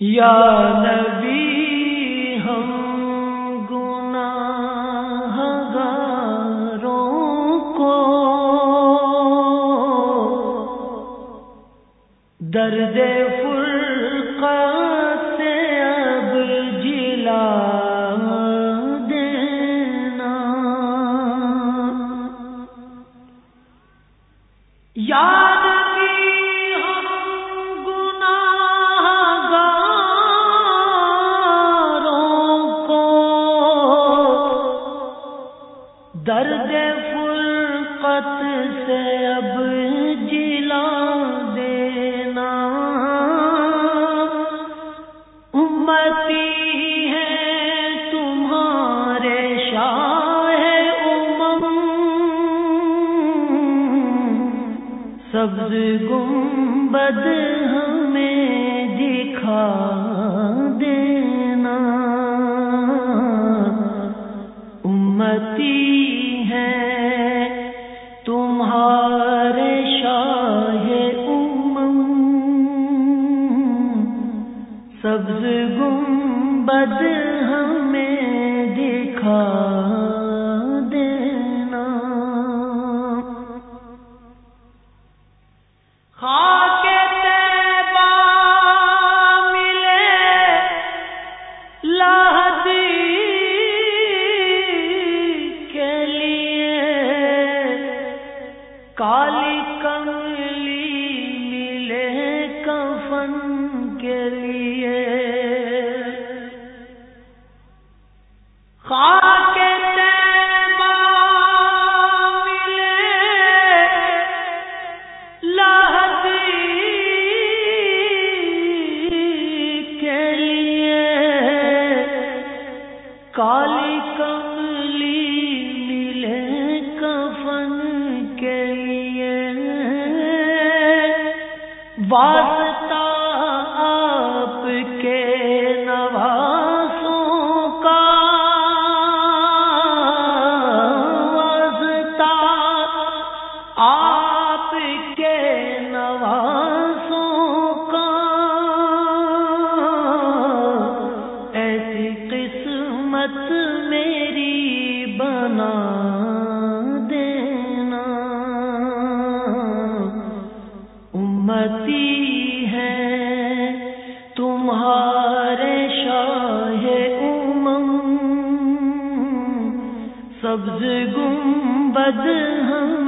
یا نبی ہم گناہ گاروں کو درد فرقت درد فرقت سے اب جلا دینا۔ امتی ہے تمہارے شاہ امم۔ سبز گنبد ہمیں دکھا دینا۔ امتی تمہارے شاہ امم سبز گنبد واسطہ امتی ہے تمہارے شاہ امم سبز گنبد ہم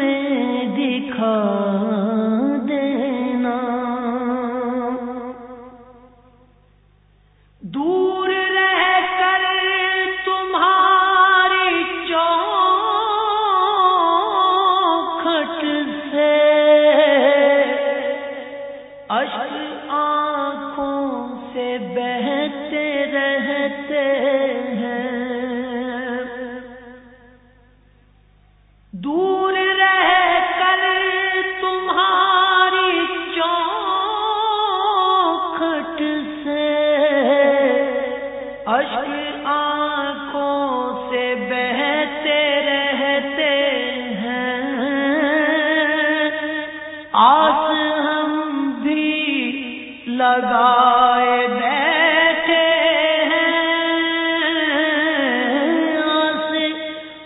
سے بہتے رہتے ہیں۔ آس ہم بھی لگائے بیٹھے ہیں۔ آس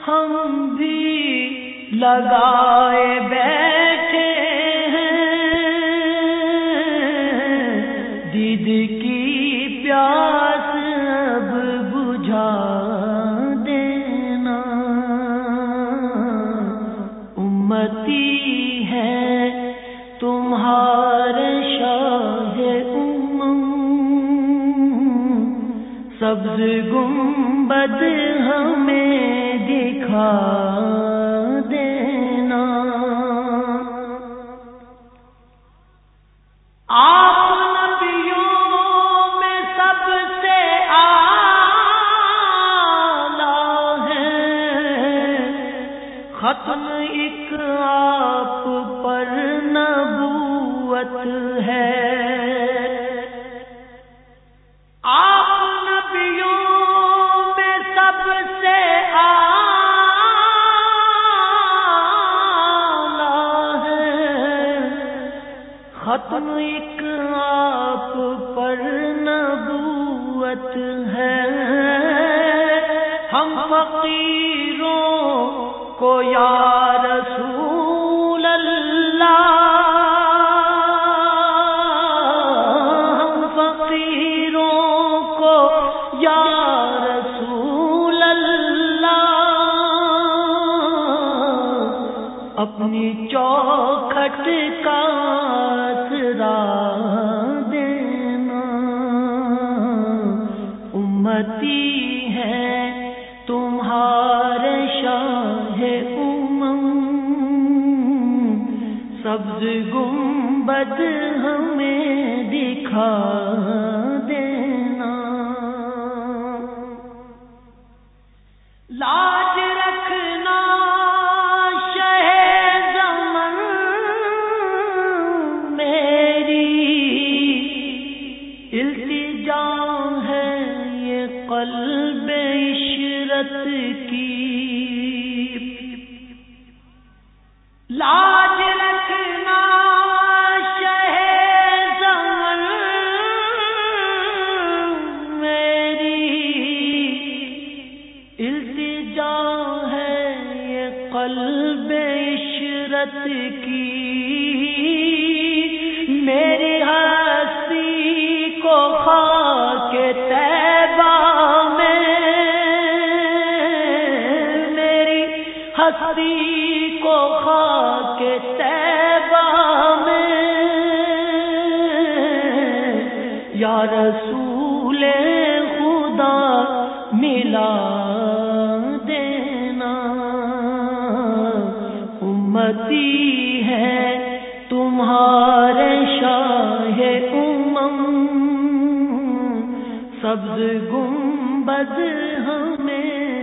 ہم بھی لگائے بیٹھے سبز گنبد ہمیں دکھا دینا۔ آپ نبیوں میں سب سے آلہ ہے ختم ایک آپ پر نبوت ہے۔ ختم ایک آپ پر نبوت ہے۔ ہم فقیروں کو یاد اپنی چوکھٹ کا سرا دینا۔ امتی ہے تمہارے شاہ امم۔ سبز گنبد ہمیں دکھا دینا۔ لاج قلب عشرت کی۔ لاج رکھنا شہر میری۔ التجا ہے یہ قلب عشرت کی۔ یا رسول خدا ملا دینا۔ امتی ہے تمہارے شاہ امم۔ سبز گنبد ہمیں